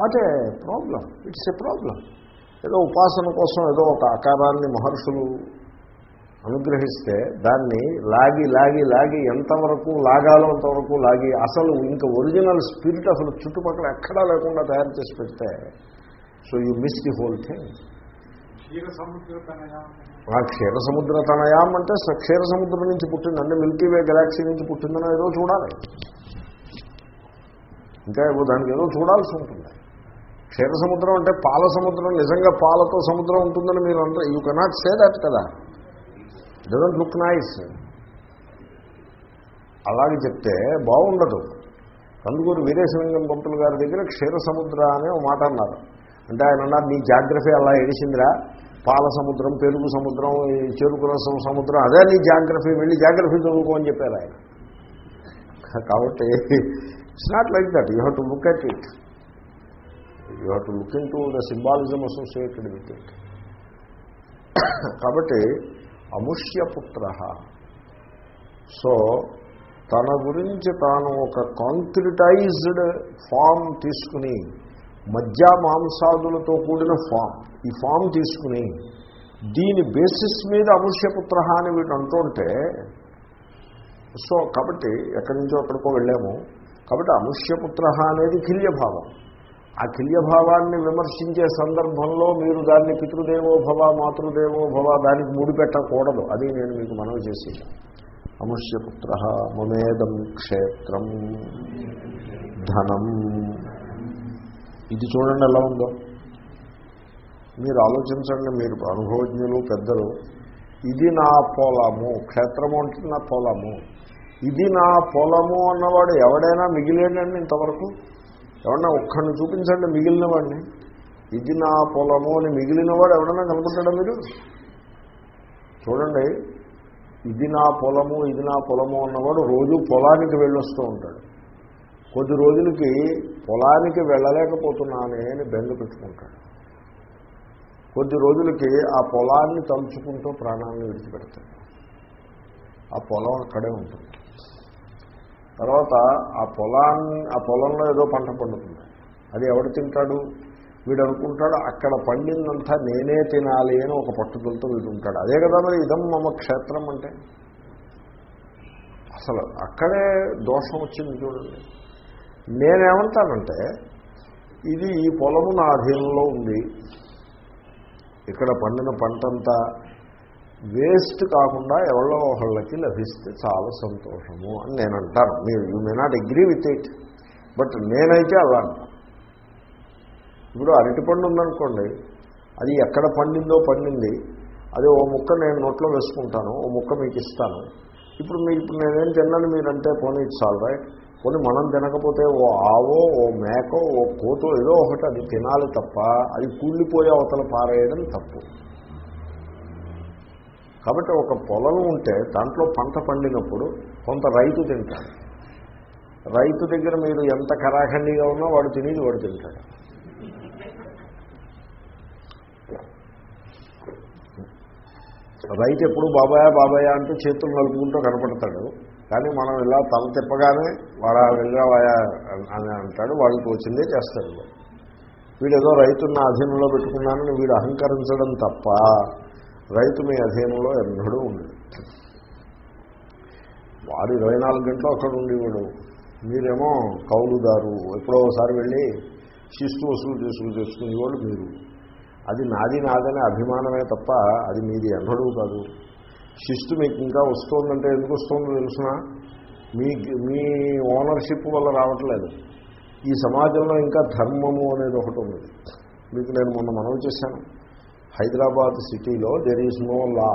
what a problem it's a problem ఏదో ఉపాసన కోసం ఏదో ఒక ఆకారాన్ని మహర్షులు అనుగ్రహిస్తే దాన్ని లాగి లాగి లాగి ఎంతవరకు లాగాలో అంతవరకు లాగి అసలు ఇంకా ఒరిజినల్ స్పిరిట్ అసలు చుట్టుపక్కల ఎక్కడా లేకుండా తయారు చేసి పెడితే so you miss the whole thing ఆ క్షీర సముద్ర తనయాం అంటే క్షీర సముద్రం నుంచి పుట్టింది. అంటే మిల్కీ వే గెలాక్సీ నుంచి పుట్టిందని ఏదో చూడాలి. ఇంకా ఏదో దానికి ఏదో చూడాల్సి ఉంటుంది. క్షీర సముద్రం అంటే పాల సముద్రం. నిజంగా పాలతో సముద్రం ఉంటుందని మీరు అంటే యూ కెనాట్ సే దట్ కదా. డజంట్ లుక్ నైస్ అలాగే చెప్తే బాగుండదు. కందుకూరు వీరేశలింగం పంతులు గారి దగ్గర క్షీర సముద్ర అనే ఒక మాట అన్నారు. అంటే ఆయన అన్నారు నీ జాగ్రఫీ అలా ఏడిసిందిరా. పాల సముద్రం పెరుగు సముద్రం ఈ చెరుకు రసం సముద్రం అదే నీ జాగ్రఫీ. వెళ్ళి జాగ్రఫీ చదువుకో అని చెప్పారు ఆయన. కాబట్టి it's not like that you have to look at it you have to look into the symbolism associated with it కాబట్టి అముష్యపుత్ర సో తన గురించి తాను ఒక కాంక్రిటైజ్డ్ ఫామ్ తీసుకుని మధ్య మాంసాదులతో కూడిన ఫామ్ ఈ ఫామ్ తీసుకుని దీని బేసిస్ మీద అముష్యపుత్ర అని వీడు అంటుంటే సో కాబట్టి ఎక్కడి నుంచో అక్కడికో వెళ్ళాము కాబట్టి అముష్యపుత్ర అనేది కిల్యభావం ఆ కిల్యభావాన్ని విమర్శించే సందర్భంలో మీరు దాన్ని పితృదేవో భవ మాతృదేవో భవ దానికి ముడిపెట్టకూడదు అది నేను మీకు మనవి చేసి అముష్యపుత్ర మమేదం క్షేత్రం ధనం. ఇది చూడండి ఎలా ఉందో. మీరు ఆలోచించండి మీరు అనుభవజ్ఞులు పెద్దలు. ఇది నా పొలము. క్షేత్రము అంటే నా పొలము. ఇది నా పొలము అన్నవాడు ఎవడైనా మిగిలేడండి ఇంతవరకు ఎవరన్నా ఒక్కడిని చూపించండి మిగిలిన వాడిని ఇది నా పొలము అని మిగిలిన వాడు ఎవడన్నా కనుకుంటాడా మీరు? చూడండి ఇది నా పొలము ఇది నా పొలము అన్నవాడు రోజు పొలానికి వెళ్ళొస్తూ ఉంటాడు. కొద్ది రోజులకి పొలానికి వెళ్ళలేకపోతున్నానే అని బెంగ పెట్టుకుంటాడు. కొద్ది రోజులకి ఆ పొలాన్ని తలుచుకుంటూ ప్రాణాన్ని విడిచిపెడతాడు. ఆ పొలం అక్కడే ఉంటుంది. తర్వాత ఆ పొలాన్ని ఆ పొలంలో ఏదో పంట పండుతుంది. అది ఎవడు తింటాడు? వీడు అనుకుంటాడు అక్కడ పండిందంతా నేనే తినాలి అని ఒక పట్టుదలతో వీడు ఉంటాడు. అదే కదా మరి ఇదం మమ క్షేత్రం అంటే? అసలు అక్కడే దోషం వచ్చింది చూడండి. నేనేమంటానంటే ఇది ఈ పొలము నా అధీనంలో ఉంది. ఇక్కడ పండిన పంటంతా వేస్ట్ కాకుండా ఎవరో ఒకళ్ళకి లభిస్తే చాలా సంతోషము అని నేను అంటాను మీరు you may not agree with it but నేనైతే అలా అంటాను. ఇప్పుడు అరటిపండు ఉందనుకోండి అది ఎక్కడ పండిందో పండింది అది ఓ ముక్క నేను నోట్లో వేసుకుంటాను ఓ ముక్క మీకు ఇస్తాను. ఇప్పుడు మీరు ఇప్పుడు నేనేం తిన్నాను మీరంటే పోనీ ఇట్స్ ఆల్ రైట్. పోనీ మనం తినకపోతే ఓ ఆవో ఓ మేకో ఓ కోతో ఏదో ఒకటి అది తినాలి తప్ప అది కూలిపోయే అవతల పారేయడం తప్పు. కాబట్టి ఒక పొలం ఉంటే దాంట్లో పంట పండినప్పుడు కొంత రైతు తింటాడు. రైతు దగ్గర మీరు ఎంత కరాఖండిగా ఉన్నా వాడు తినేది వాడు తింటాడు. రైతు ఎప్పుడు బాబాయ్ బాబాయ్ అంటూ చేతులు నలుపుకుంటూ కనపడతాడు. కానీ మనం ఇలా తల తిప్పగానే వాడా వెళ్ళావాయా అని అంటాడు. వాడికి వచ్చిందే చేస్తాడు. వీడేదో వీడు ఏదో రైతున్న అధీనంలో పెట్టుకున్నానని వీడు అహంకరించడం తప్ప రైతు మీ అధీనంలో ఎన్నడూ ఉండడు. వాడు ఇరవై నాలుగు గంటలు అక్కడ ఉండేవాడు. మీరేమో కౌలుదారు ఎప్పుడో ఒకసారి వెళ్ళి శిస్తు వసూలు చేసుకుని చేసుకునేవాడు మీరు. అది నాది నాదనే అభిమానమే తప్ప అది మీది ఎన్నడూ కాదు. శిస్తు మీకు ఇంకా వస్తుందంటే ఎందుకు వస్తుందో తెలుసిన? మీ మీ ఓనర్షిప్ వల్ల రావట్లేదు. ఈ సమాజంలో ఇంకా ధర్మము అనేది ఒకటి ఉంది మీకు నేను మొన్న మనవి చేశాను. హైదరాబాద్ సిటీలో దెర్ ఈజ్ నో లా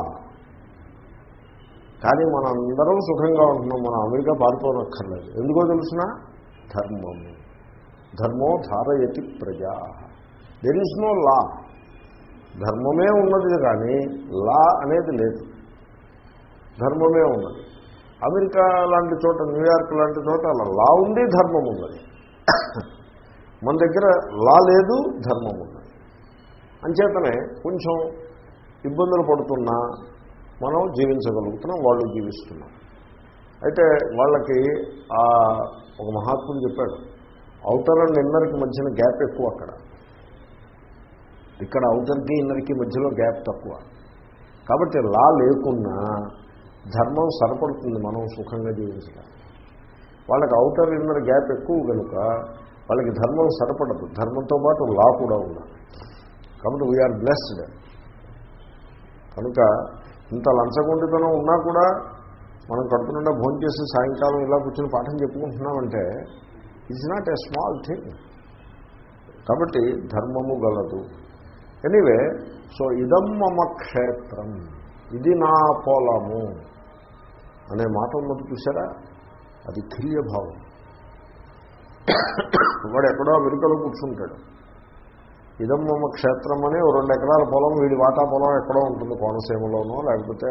కానీ మనందరం సుఖంగా ఉంటున్నాం మనం అమెరికా పారిపోనక్కర్లేదు. ఎందుకో తెలుసిన? ధర్మం. ధర్మో ధారయతి ప్రజా. దెర్ ఈజ్ నో లా ధర్మమే ఉన్నది కానీ లా అనేది లేదు. ధర్మమే ఉన్నది. అమెరికా లాంటి చోట న్యూయార్క్ లాంటి చోట అలా లా ఉంది ధర్మం ఉన్నది. మన దగ్గర లా లేదు ధర్మం అంచేతనే కొంచెం ఇబ్బందులు పడుతున్నా మనం జీవించగలుగుతున్నాం వాళ్ళు జీవిస్తున్నాం అయితే వాళ్ళకి ఆ ఒక మహాత్ముడు చెప్పాడు అవుటర్ అండ్ ఇన్నర్కి మధ్యన గ్యాప్ ఎక్కువ అక్కడ. ఇక్కడ అవుటర్కి ఇన్నర్కి మధ్యలో గ్యాప్ తక్కువ. కాబట్టి లా లేకున్నా ధర్మం సరిపడుతుంది మనం సుఖంగా జీవించడం వాళ్ళకి అవుటర్ ఇన్నర్ గ్యాప్ ఎక్కువ కనుక వాళ్ళకి ధర్మం సరిపడదు. ధర్మంతో పాటు లా కూడా ఉండాలి. కాబట్టి వీఆర్ బ్లెస్డ్ కనుక ఇంత లంచగొండితనం ఉన్నా కూడా మనం కడుపునుండా భోజనం చేసి సాయంకాలం ఇలా కూర్చొని పాఠం చెప్పుకుంటున్నామంటే it's not a small thing కాబట్టి ధర్మము గలదు. ఎనీవే సో ఇదం మమ క్షేత్రం ఇది నా పొలము అనే మాట ఉన్నది చూసారా అది భావం వాడు ఎక్కడో అమెరికాలో కూర్చుంటాడు. ఇదం మమ క్షేత్రం అని రెండు ఎకరాల పొలం వీడి వాటా పొలం ఎక్కడో ఉంటుంది కోనసీమలోనో లేకపోతే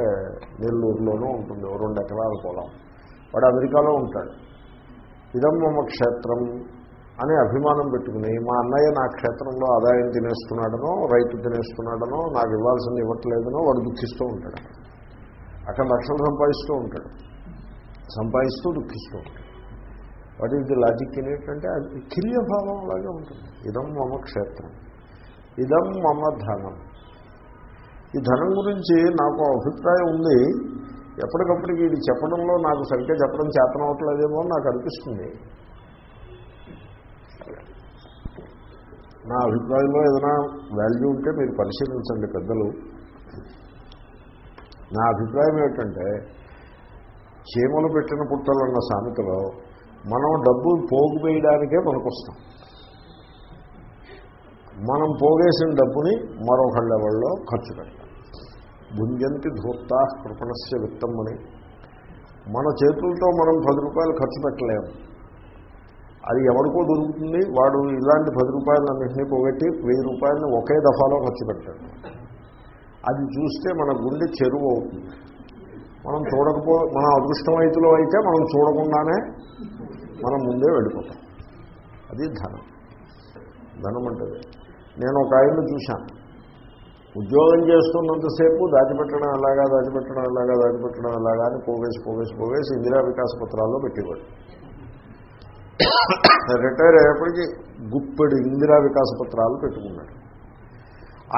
నెల్లూరులోనూ ఉంటుంది రెండు ఎకరాల పొలం. వాడు అమెరికాలో ఉంటాడు. ఇదం క్షేత్రం అనే అభిమానం పెట్టుకుని మా అన్నయ్య నా క్షేత్రంలో ఆదాయం తినేస్తున్నాడనో రైతు తినేస్తున్నాడనో నాకు ఇవ్వాల్సింది ఇవ్వట్లేదనో వాడు దుఃఖిస్తూ ఉంటాడు. అక్కడ లక్షలు సంపాదిస్తూ ఉంటాడు. సంపాదిస్తూ దుఃఖిస్తూ ఉంటాడు. What is the logic in ఏంటంటే అది కిరియభావం అలాగే ఉంటుంది. ఇదం మమ క్షేత్రం. ఇదం మమ ధనం. ఈ ధనం గురించి నాకు అభిప్రాయం ఉంది. ఎప్పటికప్పటికి ఇది చెప్పడంలో నాకు సరిగ్గా చెప్పడం చేతనవట్లేదేమో నాకు అనిపిస్తుంది. నా అభిప్రాయంలో ఏదైనా వాల్యూ ఉంటే మీరు పరిశీలించండి పెద్దలు. నా అభిప్రాయం ఏమిటంటే చీమలు పెట్టిన పుట్టలన్న సామెతలో మనం డబ్బు పోగు వేయడానికే మనకొస్తాం. మనం పోగేసిన డబ్బుని మరొకళ్ళ లెవెల్లో ఖర్చు పెట్టాలి. భుంజంతి ధూర్తా కృపణస్య విత్తం అని మన చేతులతో మనం పది రూపాయలు ఖర్చు పెట్టలేము. అది ఎవరికో దొరుకుతుంది. వాడు ఇలాంటి పది రూపాయలన్నింటినీ పోగొట్టి వెయ్యి రూపాయలని ఒకే దఫాలో ఖర్చు పెట్టాడు. అది చూస్తే మన గుండె చెరువు అవుతుంది. మనం చూడకపో మన అదృష్టమైతులో అయితే మనం చూడకుండానే మనం ముందే వెళ్ళిపోతాం. అది ధనం. ధనం అంటే నేను ఒక ఆయన్ని చూశాను. ఉద్యోగం చేస్తున్నంతసేపు దాచిపెట్టడం ఎలాగా దాచిపెట్టడం ఎలాగా దాచిపెట్టడం ఎలాగా అని పోగేసి పోగేసి పోగేసి ఇందిరా వికాస పత్రాల్లో పెట్టేవాడు. రిటైర్ అయ్యేప్పటికీ గుప్పెడు ఇందిరా వికాస పత్రాలు పెట్టుకున్నాడు.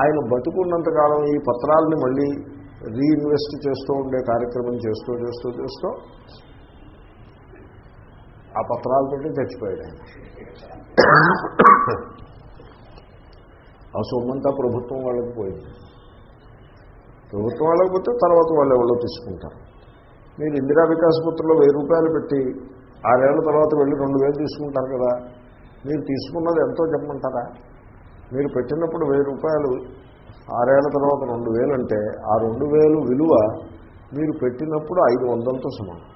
ఆయన బతుకున్నంతకాలం ఈ పత్రాలని మళ్ళీ రీఇన్వెస్ట్ చేస్తూ ఉండే కార్యక్రమం చేస్తూ చేస్తూ చేస్తూ ఆ పత్రాలతోటి చచ్చిపోయాడు ఆయన. ఆ సొమ్మంతా ప్రభుత్వం వాళ్ళకి పోయింది. ప్రభుత్వం వాళ్ళకి పోతే తర్వాత వాళ్ళు ఎవరో తీసుకుంటారు. మీరు ఇందిరా వికాస్ పత్రంలో వెయ్యి రూపాయలు పెట్టి ఆరేళ్ళ తర్వాత వెళ్ళి రెండు వేలు తీసుకుంటారు కదా. మీరు తీసుకున్నది ఎంతో చెప్పమంటారా? మీరు పెట్టినప్పుడు వెయ్యి రూపాయలు ఆరేళ్ళ తర్వాత రెండు వేలు అంటే ఆ రెండు వేలు విలువ మీరు పెట్టినప్పుడు ఐదు వందలతో సమానం.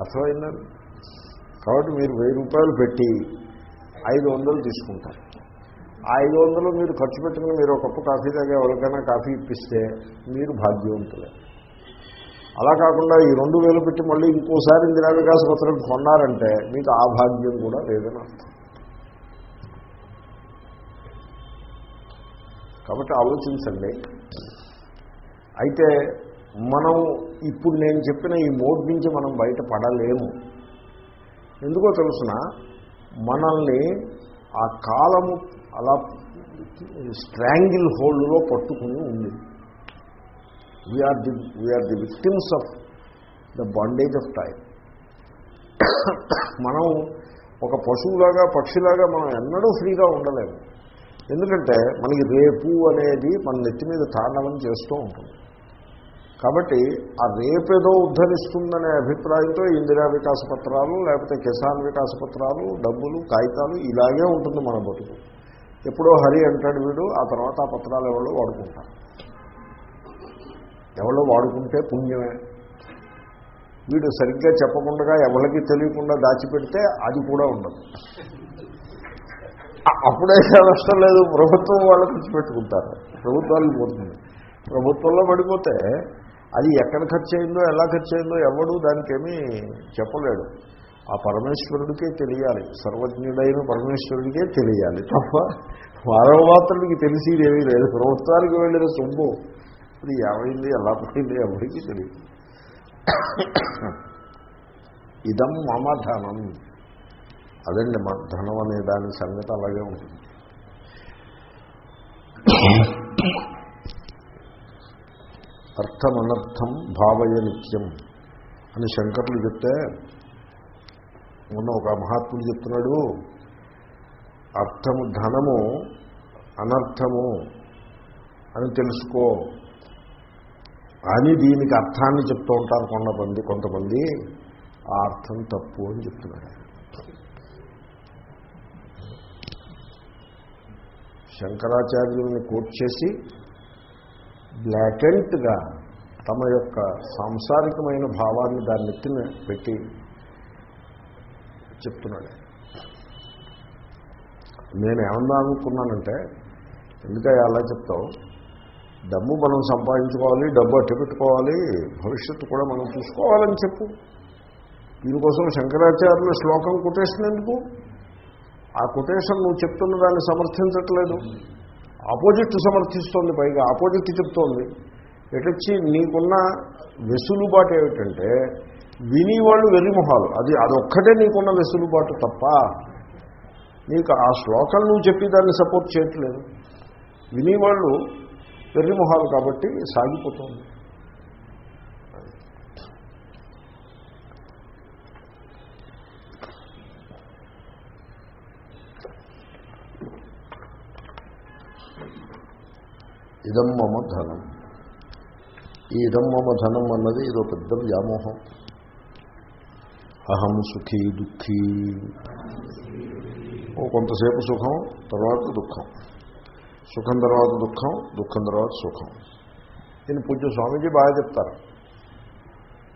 అర్థమైందండి కాబట్టి మీరు వెయ్యి రూపాయలు పెట్టి ఐదు వందలు తీసుకుంటారు. ఆ ఐదు వందలు మీరు ఖర్చు పెట్టుకుని మీరు ఒక కప్పు కాఫీ తాగే ఎవరికైనా కాఫీ ఇప్పిస్తే మీరు భాగ్యవంతులే. అలా కాకుండా ఈ రెండు వేలు పెట్టి మళ్ళీ ఇంకోసారి ఇందిరా వికాస పత్రం కొన్నారంటే మీకు ఆ భాగ్యం కూడా లేదని అర్థం. కాబట్టి ఆలోచించండి. అయితే మనం ఇప్పుడు నేను చెప్పిన ఈ మోడ్ నుంచి మనం బయటపడలేము. ఎందుకో తెలుసిన మనల్ని ఆ కాలము అలా స్ట్రాంగిల్ హోల్డ్లో పట్టుకుని ఉంది. We're the we're the victims of the bondage of time మనం ఒక పశువులాగా పక్షిలాగా మనం ఎన్నడూ ఫ్రీగా ఉండలేము. ఎందుకంటే మనకి రేపు అనేది మన నెత్తి మీద తాండవం చేస్తూ ఉంటుంది. కాబట్టి ఆ రేపేదో ఉద్ధరిస్తుందనే అభిప్రాయంతో ఇందిరా వికాస పత్రాలు లేకపోతే కిసాన్ వికాస పత్రాలు డబ్బులు కాగితాలు ఇలాగే ఉంటుంది మన బతుకు. ఎప్పుడో హరి అంటాడు వీడు ఆ తర్వాత ఆ పత్రాలు ఎవరో వాడుకుంటారు. ఎవరో వాడుకుంటే పుణ్యమే. వీడు సరిగ్గా చెప్పకుండా ఎవరికి తెలియకుండా దాచిపెడితే అది కూడా ఉండదు. అప్పుడే నష్టం లేదు ప్రభుత్వం వాళ్ళు ఖర్చు పెట్టుకుంటారు. ప్రభుత్వాలు పోతుంది. ప్రభుత్వంలో పడిపోతే అది ఎక్కడ ఖర్చు అయిందో ఎలా ఖర్చు అయిందో ఎవడు దానికేమీ చెప్పలేడు. ఆ పరమేశ్వరుడికే తెలియాలి. సర్వజ్ఞుడైన పరమేశ్వరుడికే తెలియాలి. తప్ప మానవమాత్రుడికి తెలిసేదేమీ లేదు. ప్రభుత్వానికి వెళ్ళిన సొమ్ము. అది ఏమైంది ఎలా పోయింది ఎవరికి తెలియదు. ఇదం మమ ధనం. అదండి మా ధనం అనే దాని సంగతి అలాగే ఉంటుంది. అర్థమనర్థం భావయ నిత్యం అని శంకర్లు చెప్తే మొన్న ఒక మహాత్ముడు చెప్తున్నాడు అర్థము ధనము అనర్థము అని తెలుసుకో. అని దీనికి అర్థాన్ని చెప్తూ ఉంటారు కొంతమంది కొంతమంది ఆ అర్థం తప్పు అని చెప్తున్నాడు శంకరాచార్యుల్ని కోట్ చేసి బ్లాకెంట్గా తమ యొక్క సాంసారికమైన భావాన్ని దాన్ని ఎత్తిన పెట్టి చెప్తున్నాడు. నేను ఏమన్నా అనుకున్నానంటే ఎందుకంటే అలా చెప్తావు? డబ్బు మనం సంపాదించుకోవాలి డబ్బు అట్టు పెట్టుకోవాలి భవిష్యత్తు కూడా మనం చూసుకోవాలని చెప్పు. దీనికోసం శంకరాచార్యుల శ్లోకం కొటేషన్ ఎందుకు? ఆ కొటేషన్ నువ్వు చెప్తున్న దాన్ని సమర్థించట్లేదు. ఆపోజిట్ సమర్థిస్తోంది పైగా ఆపోజిట్ చెప్తోంది. ఎటొచ్చి నీకున్న వెసులుబాటు ఏమిటంటే వినివాళ్ళు వెర్రిమొహాలు అది అదొక్కటే నీకున్న వెసులుబాటు తప్ప నీకు ఆ శ్లోకం నువ్వు చెప్పి దాన్ని సపోర్ట్ చేయట్లేదు. వినివాళ్ళు వెర్రిమొహాలు కాబట్టి సాగిపోతుంది. ఇదం మమ ధనం. ఈ ఇదం మమ ధనం అన్నది ఇదో పెద్ద వ్యామోహం. అహం సుఖీ దుఃఖీ. ఓ కొంతసేపు సుఖం తర్వాత దుఃఖం. సుఖం తర్వాత దుఃఖం దుఃఖం తర్వాత సుఖం. దీన్ని పూజ్య స్వామీజీ బాగా చెప్తారు.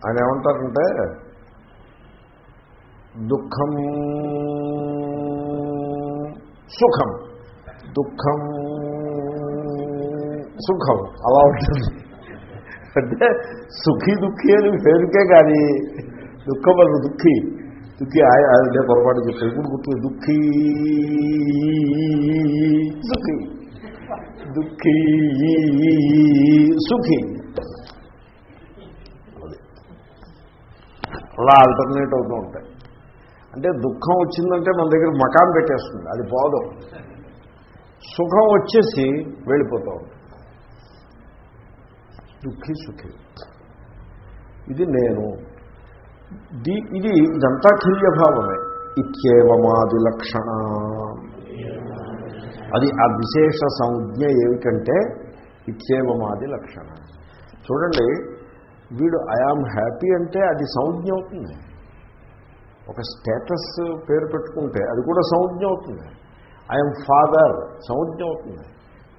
ఆయన ఏమంటారంటే దుఃఖం సుఖం. దుఃఖం సుఖం. అలా ఉంటుంది. అంటే సుఖీ దుఃఖీ అని పేరుకే కానీ దుఃఖం. వల్ల దుఃఖి దుఃఖి అదే పొరపాటు చెప్పారు ఇప్పుడు గుర్తు దుఃఖీ. దుఃఖి దుఃఖీ. సుఖీ. అలా ఆల్టర్నేట్ అవుతూ ఉంటాయి. అంటే దుఃఖం వచ్చిందంటే మన దగ్గర మకాన్ పెట్టేస్తుంది. అది పోదు. సుఖం వచ్చేసి వెళ్ళిపోతూ ఉంటుంది దుఃఖి సుఖి. ఇది నేను. దీ ఇది ఇదంతా కిల్యభావమే ఇత్యేవమాది లక్షణ అది ఆ విశేష సంజ్ఞ ఏమిటంటే ఇత్యేవమాది లక్షణ చూడండి వీడు ఐఆమ్ హ్యాపీ అంటే అది సంజ్ఞ అవుతుంది. ఒక స్టేటస్ పేరు పెట్టుకుంటే అది కూడా సంజ్ఞ అవుతుంది. ఐఎమ్ ఫాదర్ సంజ్ఞ అవుతుంది.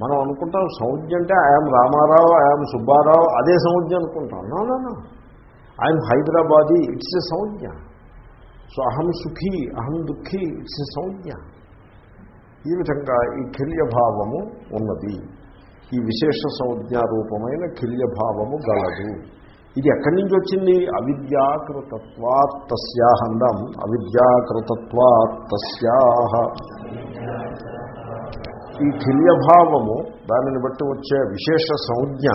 మనం అనుకుంటాం సంజ్ఞ అంటే ఐఎమ్ రామారావు ఐఎమ్ సుబ్బారావు అదే సంజ్ఞ అనుకుంటాం. నా no I'm Hyderabadi it's a సంజ్ఞ సో అహం సుఖీ అహం దుఃఖీ ఇట్స్ ఎ సంజ్ఞ ఈ విధంగా ఈ కిల్యభావము ఉన్నది. ఈ విశేష సంజ్ఞారూపమైన కిల్యభావము గలదు. ఇది ఎక్కడి నుంచి వచ్చింది? అవిద్యాకృతత్వాత్ తస్యాహందం అవిద్యాకృతత్వాత్ తస్యాహ. ఈ కిల్యభావము దానిని బట్టి వచ్చే విశేష సంజ్ఞ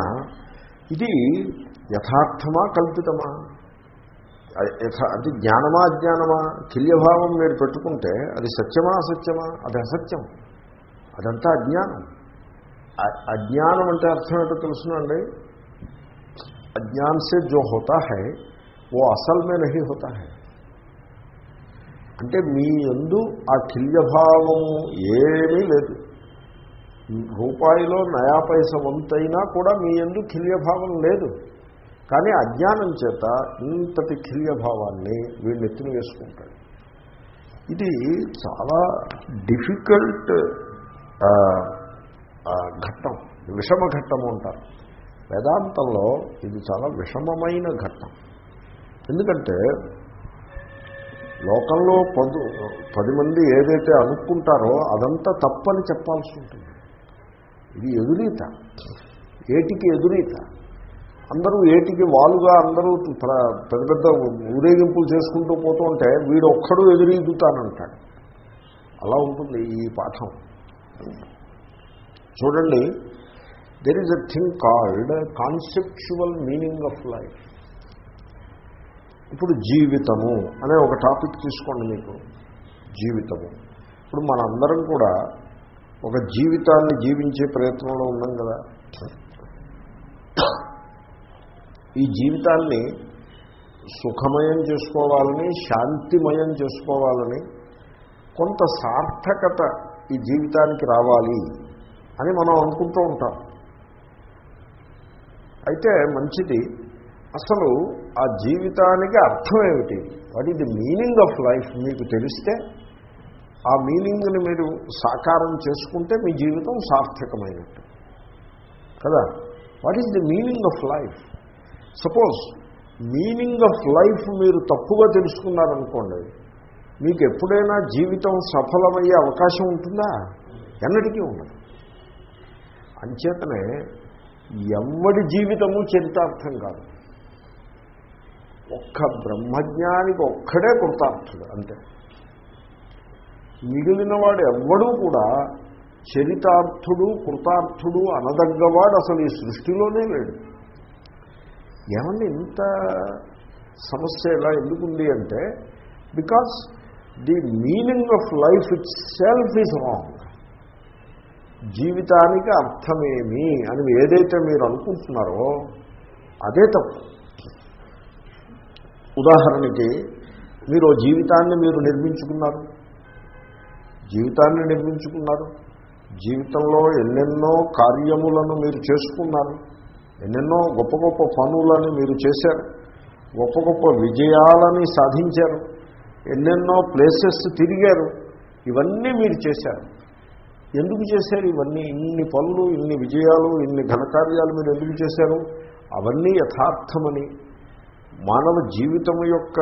ఇది యథార్థమా కల్పితమా? అంటే జ్ఞానమా అజ్ఞానమా? కిల్యభావం మీరు పెట్టుకుంటే అది సత్యమా అసత్యమా? అది అసత్యం. అదంతా అజ్ఞానం. అజ్ఞానం అంటే అర్థం ఏంటో తెలుసునండి. అజ్ఞాన్ సే జో హోతా హై ఓ అసల్మే నహి హోతా హై. అంటే మీ ఎందు ఆ కిల్యభావము ఏమీ లేదు. రూపాయిలో నయా పైస వంతైనా కూడా మీ ఎందు కిల్యభావం లేదు. కానీ అజ్ఞానం చేత ఇంతటి కిల్యభావాన్ని వీళ్ళు ఎత్తున వేసుకుంటాడు ఇది చాలా డిఫికల్ట్ ఘట్టం. విషమ ఘట్టము అంటారు. వేదాంతంలో ఇది చాలా విషమమైన ఘట్టం. ఎందుకంటే లోకంలో పదు పది మంది ఏదైతే అనుకుంటారో అదంతా తప్పని చెప్పాల్సి ఉంటుంది. ఇది ఎదురీత. ఏటికి ఎదురీత? అందరూ ఏటికి వాలుగా అందరూ పెద్ద పెద్ద ఊరేగింపులు చేసుకుంటూ పోతూ ఉంటే వీడు ఒక్కడు ఎదురీదుతానంటాడు అలా ఉంటుంది ఈ పాఠం. చూడండి there is a thing called conceptual meaning of life ఇప్పుడు జీవితము అనే ఒక టాపిక్ తీసుకోండి మీకు. జీవితము. ఇప్పుడు మనందరం కూడా ఒక జీవితాన్ని జీవించే ప్రయత్నంలో ఉన్నాం కదా. ఈ జీవితాన్ని సుఖమయం చేసుకోవాలని శాంతిమయం చేసుకోవాలని కొంత సార్థకత ఈ జీవితానికి రావాలి అని మనం అనుకుంటూ ఉంటాం. అయితే మంచిది అసలు ఆ జీవితానికి అర్థం ఏమిటి what is the meaning of life మీకు తెలిస్తే ఆ మీనింగ్ని మీరు సాకారం చేసుకుంటే మీ జీవితం సార్థకమైనట్టు. కదా? What is the meaning of life suppose meaning of life మీరు తప్పుగా తెలుసుకున్నారనుకోండి మీకు ఎప్పుడైనా జీవితం సఫలమయ్యే అవకాశం ఉంటుందా? ఎన్నటికీ ఉండదు. అంచేతనే ఎవడి జీవితము చరితార్థం కాదు. ఒక్క బ్రహ్మజ్ఞానికి ఒక్కడే కృతార్థుడు అంతే. మిగిలిన వాడు ఎవ్వడూ కూడా చరితార్థుడు కృతార్థుడు అనదగ్గవాడు అసలు ఈ సృష్టిలోనే లేడు. ఏమండి ఇంత సమస్య ఎలా ఎందుకుంది అంటే because the meaning of life itself is wrong జీవితానికి అర్థమేమి అని ఏదైతే మీరు అనుకుంటున్నారో అదే తప్పు. ఉదాహరణకి మీరు జీవితాన్ని మీరు నిర్మించుకున్నారు. జీవితాన్ని నిర్మించుకున్నారు. జీవితంలో ఎన్నెన్నో కార్యములను మీరు చేసుకున్నారు. ఎన్నెన్నో గొప్ప గొప్ప పనులని మీరు చేశారు. గొప్ప గొప్ప విజయాలని సాధించారు. ఎన్నెన్నో ప్లేసెస్ తిరిగారు. ఇవన్నీ మీరు చేశారు. ఎందుకు చేశారు? ఇవన్నీ ఇన్ని పనులు ఇన్ని విజయాలు ఇన్ని ఘనకార్యాలు మీరు ఎందుకు చేశారు? అవన్నీ యథార్థమని మానవ జీవితం యొక్క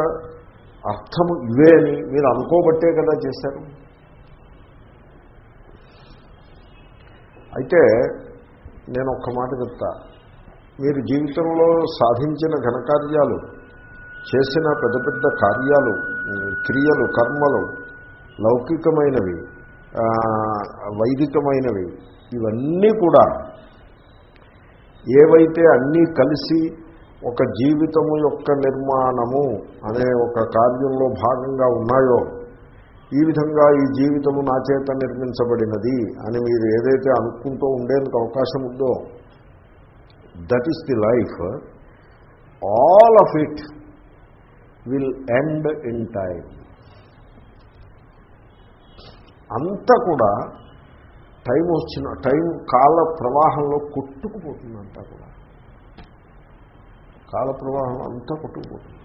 అర్థము ఇవే అని మీరు అనుకోబట్టే కదా చేశారు. అయితే నేను ఒక్క మాట చెప్తా. మీరు జీవితంలో సాధించిన ఘనకార్యాలు చేసిన పెద్ద పెద్ద కార్యాలు క్రియలు కర్మలు లౌకికమైనవి వైదికమైనవి ఇవన్నీ కూడా ఏవైతే అన్నీ కలిసి ఒక జీవితము యొక్క నిర్మాణము అనే ఒక కార్యంలో భాగంగా ఉన్నాయో ఈ విధంగా ఈ జీవితము నా చేత నిర్మించబడినది అని మీరు ఏదైతే అనుకుంటూ ఉండేందుకు అవకాశం ఉందో that is the life all of it will end in time అంతా కూడా టైం వచ్చిన టైం కాల ప్రవాహంలో కొట్టుకుపోతుంది అంతా కూడా. కాల ప్రవాహం అంతా కొట్టుకుపోతుంది.